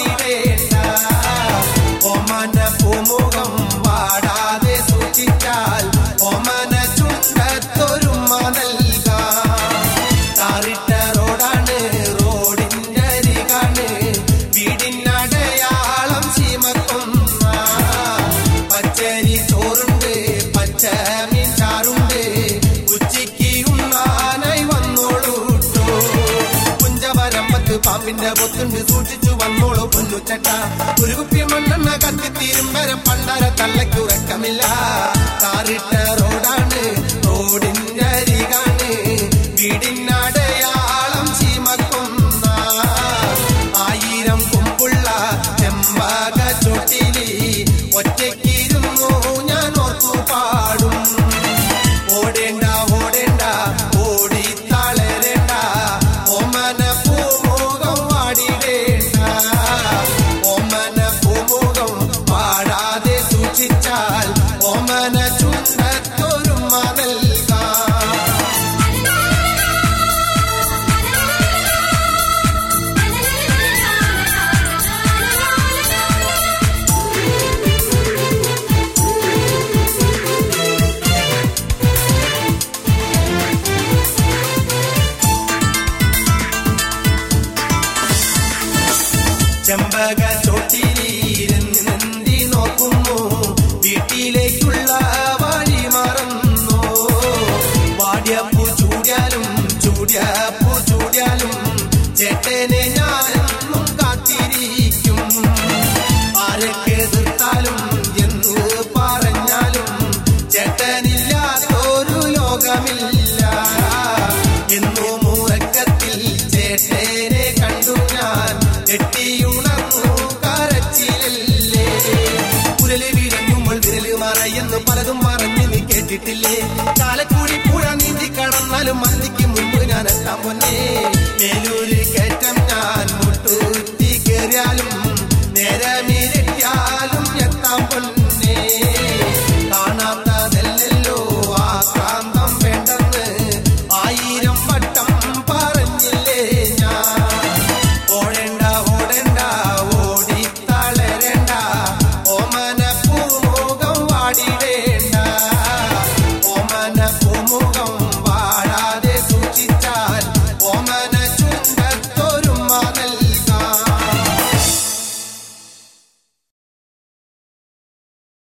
പതിവേണ്ട ഒമന പൂമുഖം പാടാതെ സൂക്ഷിച്ചാൽ ഒമന ചുണ്ടത്തൊരു മതൽക താറിട്ട റോഡാണ് റോഡിന്റെ അരികാണ്. വീടിനടയാളം ചീമക്കൊന്ന പച്ചരി പാമ്പിന്റെ പൊത്തുണ്ട് സൂക്ഷിച്ചു വന്നോളൂ പൊന്നുച്ചട്ട ഒരു കുപ്പി മണ്ണെണ്ണ കത്തിത്തീരും വരെ പണ്ടര തള്ളയ്ക്കുറക്കമില്ല കാറിട്ട റോഡാണ് റോഡിന്റെ സൂക്ഷിച്ചാൽ ഓമന ചുണ്ടത്തൊരുമ നൽകാം ചെമ്പക ചോട്ടിലിരുന്ന് നന്ദി നോക്കുന്നു வீட்டிலே പലതും പറഞ്ഞ് നീ കേട്ടിട്ടില്ലേ? കാലക്കൂടി പുഴ നീന്തി കടന്നാലും മന്തിക്ക് മുമ്പ് ഞാൻ എത്താൻ പൊന്നേ.